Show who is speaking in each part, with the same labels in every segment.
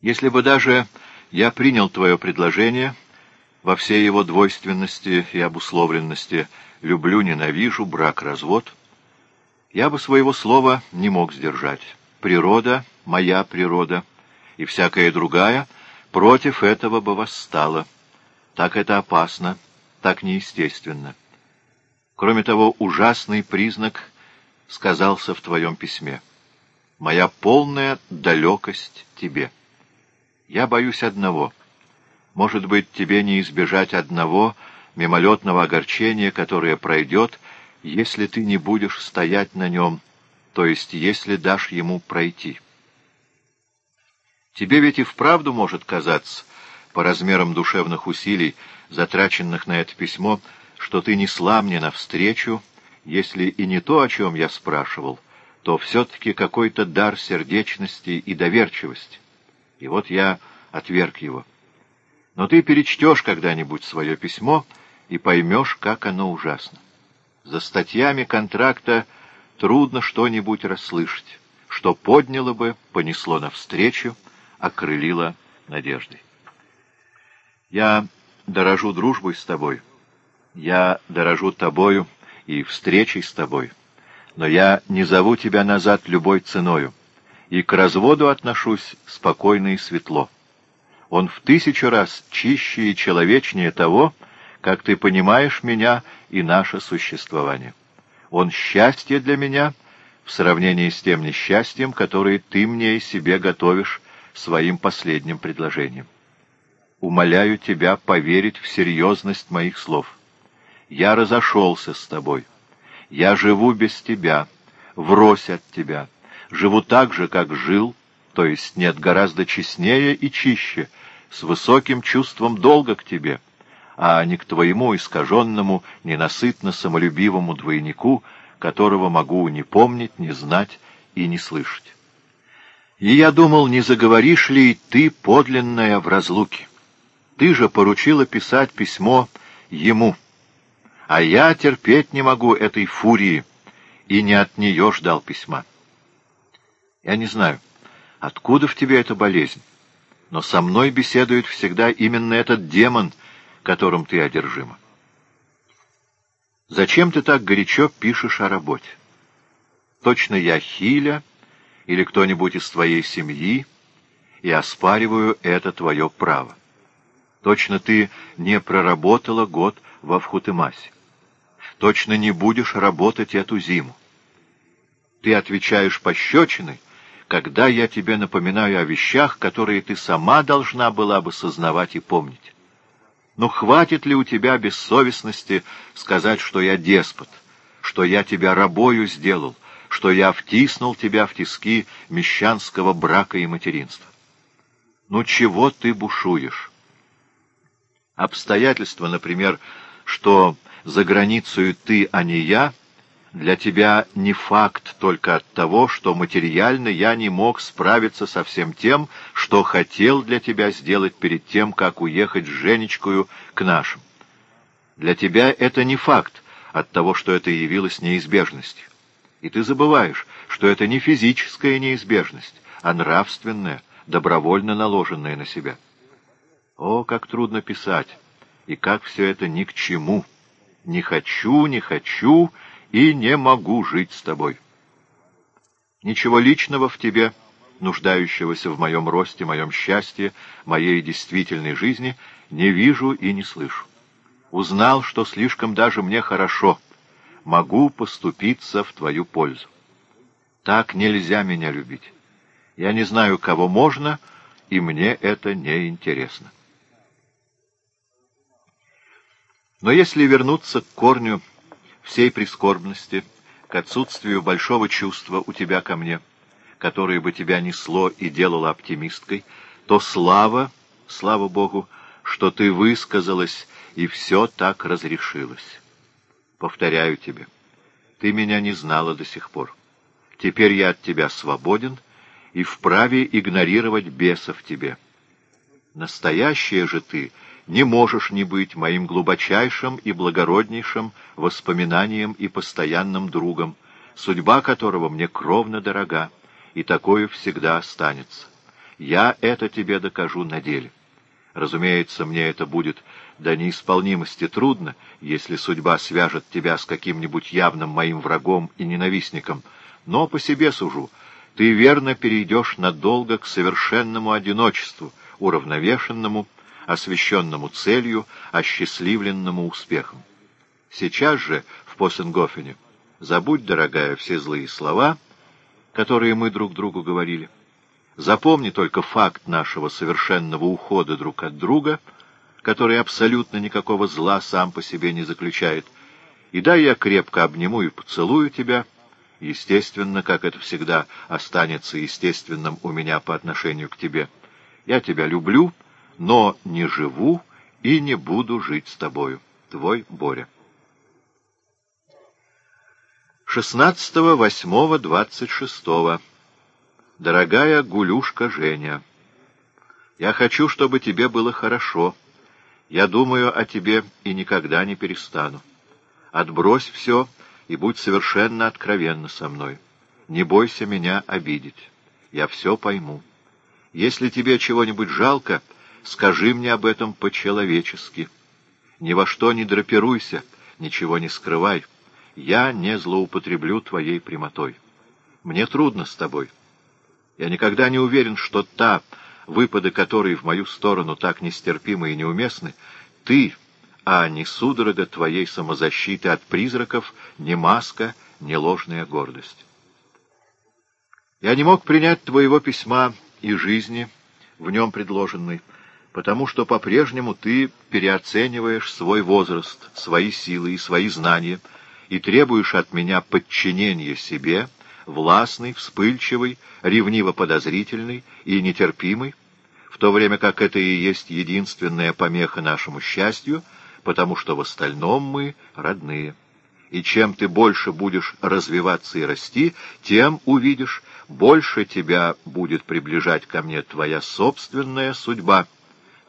Speaker 1: Если бы даже я принял твое предложение во всей его двойственности и обусловленности «люблю, ненавижу, брак, развод», я бы своего слова не мог сдержать. Природа, моя природа, и всякая другая против этого бы восстала. Так это опасно, так неестественно. Кроме того, ужасный признак сказался в твоем письме. Моя полная далекость тебе. Я боюсь одного. Может быть, тебе не избежать одного мимолетного огорчения, которое пройдет, если ты не будешь стоять на нем, то есть если дашь ему пройти. Тебе ведь и вправду может казаться, по размерам душевных усилий, затраченных на это письмо, что ты несла мне навстречу, если и не то, о чем я спрашивал, то все-таки какой-то дар сердечности и доверчивости. И вот я отверг его. Но ты перечтешь когда-нибудь свое письмо и поймешь, как оно ужасно. За статьями контракта трудно что-нибудь расслышать, что подняло бы, понесло навстречу, окрылило надеждой. Я дорожу дружбой с тобой, я дорожу тобою и встречей с тобой, но я не зову тебя назад любой ценою, и к разводу отношусь спокойно и светло. Он в тысячу раз чище и человечнее того, как ты понимаешь меня и наше существование. Он счастье для меня в сравнении с тем несчастьем, которое ты мне и себе готовишь своим последним предложением. Умоляю тебя поверить в серьезность моих слов. Я разошелся с тобой. Я живу без тебя, врозь от тебя, живу так же, как жил, то есть нет, гораздо честнее и чище, с высоким чувством долга к тебе, а не к твоему искаженному, ненасытно самолюбивому двойнику, которого могу не помнить, не знать и не слышать. И я думал, не заговоришь ли ты подлинная в разлуке? Ты же поручила писать письмо ему, а я терпеть не могу этой фурии, и не от нее ждал письма. Я не знаю, откуда в тебе эта болезнь, но со мной беседует всегда именно этот демон, которым ты одержима. Зачем ты так горячо пишешь о работе? Точно я Хиля или кто-нибудь из твоей семьи, и оспариваю это твое право. Точно ты не проработала год во Вхутымасе. Точно не будешь работать эту зиму. Ты отвечаешь пощечиной, когда я тебе напоминаю о вещах, которые ты сама должна была бы сознавать и помнить. Но хватит ли у тебя бессовестности сказать, что я деспот, что я тебя рабою сделал, что я втиснул тебя в тиски мещанского брака и материнства? Ну чего ты бушуешь? Обстоятельства, например, что за границей ты, а не я, для тебя не факт только от того, что материально я не мог справиться со всем тем, что хотел для тебя сделать перед тем, как уехать с Женечкою к нашим. Для тебя это не факт от того, что это явилось неизбежностью. И ты забываешь, что это не физическая неизбежность, а нравственная, добровольно наложенная на себя. О, как трудно писать, и как все это ни к чему. Не хочу, не хочу, и не могу жить с тобой. Ничего личного в тебе, нуждающегося в моем росте, моем счастье, моей действительной жизни, не вижу и не слышу. Узнал, что слишком даже мне хорошо, могу поступиться в твою пользу. Так нельзя меня любить. Я не знаю, кого можно, и мне это не интересно. Но если вернуться к корню всей прискорбности, к отсутствию большого чувства у тебя ко мне, которое бы тебя несло и делало оптимисткой, то слава, слава Богу, что ты высказалась, и все так разрешилось. Повторяю тебе, ты меня не знала до сих пор. Теперь я от тебя свободен и вправе игнорировать беса в тебе. Настоящая же ты — не можешь не быть моим глубочайшим и благороднейшим воспоминанием и постоянным другом, судьба которого мне кровно дорога, и такое всегда останется. я это тебе докажу на деле. Разумеется, мне это будет до неисполнимости трудно, если судьба свяжет тебя с каким-нибудь явным моим врагом и ненавистником, но по себе сужу, ты верно перейдешь надолго к совершенному одиночеству, уравновешенному, освященному целью, осчастливленному успехом. Сейчас же в Поссенгофене забудь, дорогая, все злые слова, которые мы друг другу говорили. Запомни только факт нашего совершенного ухода друг от друга, который абсолютно никакого зла сам по себе не заключает, и дай я крепко обниму и поцелую тебя, естественно, как это всегда останется естественным у меня по отношению к тебе. Я тебя люблю, но не живу и не буду жить с тобою. Твой Боря. 16.08.26. Дорогая Гулюшка Женя, я хочу, чтобы тебе было хорошо. Я думаю о тебе и никогда не перестану. Отбрось все и будь совершенно откровенна со мной. Не бойся меня обидеть. Я все пойму. Если тебе чего-нибудь жалко, скажи мне об этом по-человечески. Ни во что не драпируйся, ничего не скрывай я не злоупотреблю твоей прямотой. Мне трудно с тобой. Я никогда не уверен, что та, выпады которой в мою сторону так нестерпимы и неуместны, ты, а не судорога твоей самозащиты от призраков, не маска, не ложная гордость. Я не мог принять твоего письма и жизни, в нем предложенной, потому что по-прежнему ты переоцениваешь свой возраст, свои силы и свои знания — и требуешь от меня подчинения себе, властный, вспыльчивый, ревниво-подозрительный и нетерпимый, в то время как это и есть единственная помеха нашему счастью, потому что в остальном мы родные. И чем ты больше будешь развиваться и расти, тем, увидишь, больше тебя будет приближать ко мне твоя собственная судьба,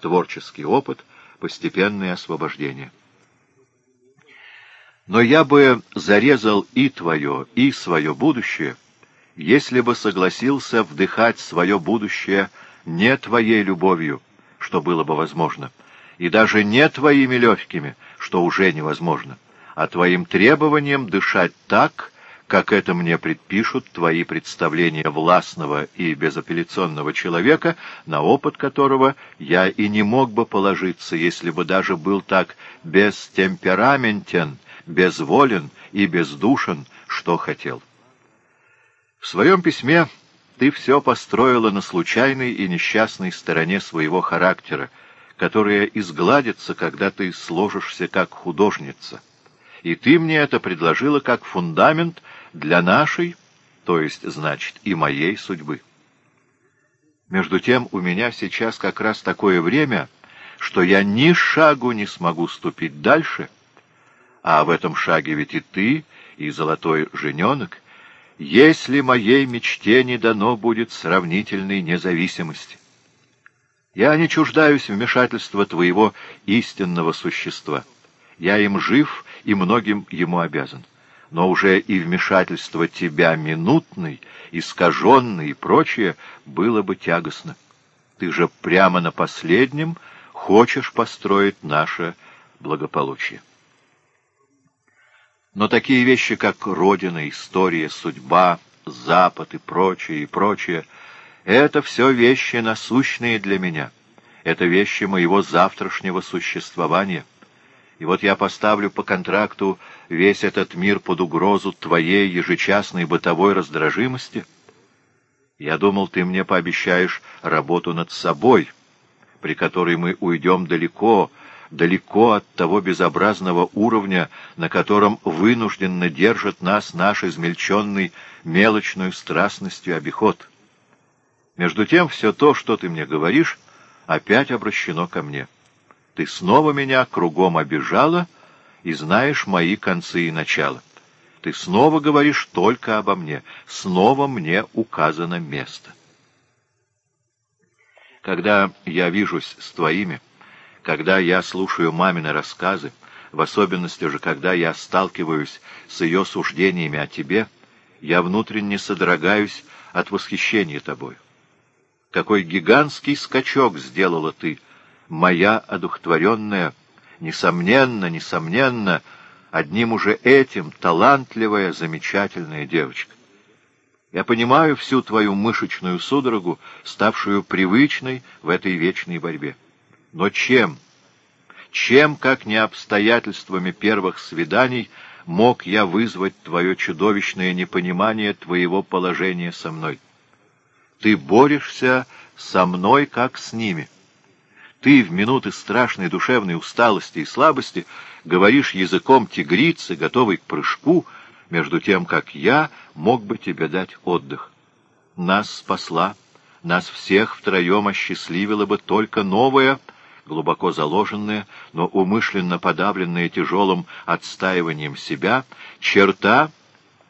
Speaker 1: творческий опыт, постепенное освобождение. Но я бы зарезал и твое, и свое будущее, если бы согласился вдыхать свое будущее не твоей любовью, что было бы возможно, и даже не твоими легкими, что уже невозможно, а твоим требованием дышать так, как это мне предпишут твои представления властного и безапелляционного человека, на опыт которого я и не мог бы положиться, если бы даже был так бестемпераментен, безволен и бездушен, что хотел. В своем письме ты все построила на случайной и несчастной стороне своего характера, которая изгладится, когда ты сложишься как художница. И ты мне это предложила как фундамент для нашей, то есть, значит, и моей судьбы. Между тем у меня сейчас как раз такое время, что я ни шагу не смогу ступить дальше — а в этом шаге ведь и ты, и золотой жененок, если моей мечте не дано будет сравнительной независимости. Я не чуждаюсь вмешательства твоего истинного существа. Я им жив и многим ему обязан. Но уже и вмешательство тебя минутный, искаженный и прочее было бы тягостно. Ты же прямо на последнем хочешь построить наше благополучие. Но такие вещи, как Родина, история, судьба, Запад и прочее, и прочее, это все вещи насущные для меня. Это вещи моего завтрашнего существования. И вот я поставлю по контракту весь этот мир под угрозу твоей ежечасной бытовой раздражимости. Я думал, ты мне пообещаешь работу над собой, при которой мы уйдем далеко, далеко от того безобразного уровня, на котором вынужденно держит нас наш измельченный мелочную страстностью обиход. Между тем, все то, что ты мне говоришь, опять обращено ко мне. Ты снова меня кругом обижала и знаешь мои концы и начала. Ты снова говоришь только обо мне, снова мне указано место. Когда я вижусь с твоими, когда я слушаю мамины рассказы, в особенности же, когда я сталкиваюсь с ее суждениями о тебе, я внутренне содрогаюсь от восхищения тобой. Какой гигантский скачок сделала ты, моя одухотворенная, несомненно, несомненно, одним уже этим талантливая, замечательная девочка. Я понимаю всю твою мышечную судорогу, ставшую привычной в этой вечной борьбе. Но чем, чем, как не обстоятельствами первых свиданий, мог я вызвать твое чудовищное непонимание твоего положения со мной? Ты борешься со мной, как с ними. Ты в минуты страшной душевной усталости и слабости говоришь языком тигрицы, готовый к прыжку, между тем, как я мог бы тебе дать отдых. Нас спасла, нас всех втроем осчастливила бы только новая, глубоко заложенная, но умышленно подавленная тяжелым отстаиванием себя, черта,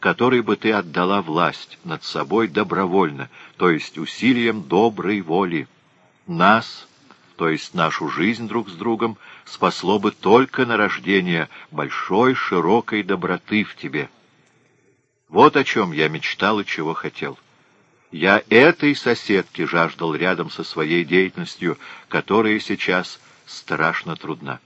Speaker 1: которой бы ты отдала власть над собой добровольно, то есть усилием доброй воли. Нас, то есть нашу жизнь друг с другом, спасло бы только нарождение большой широкой доброты в тебе. Вот о чем я мечтал и чего хотел. Я этой соседки жаждал рядом со своей деятельностью, которая сейчас страшно трудна.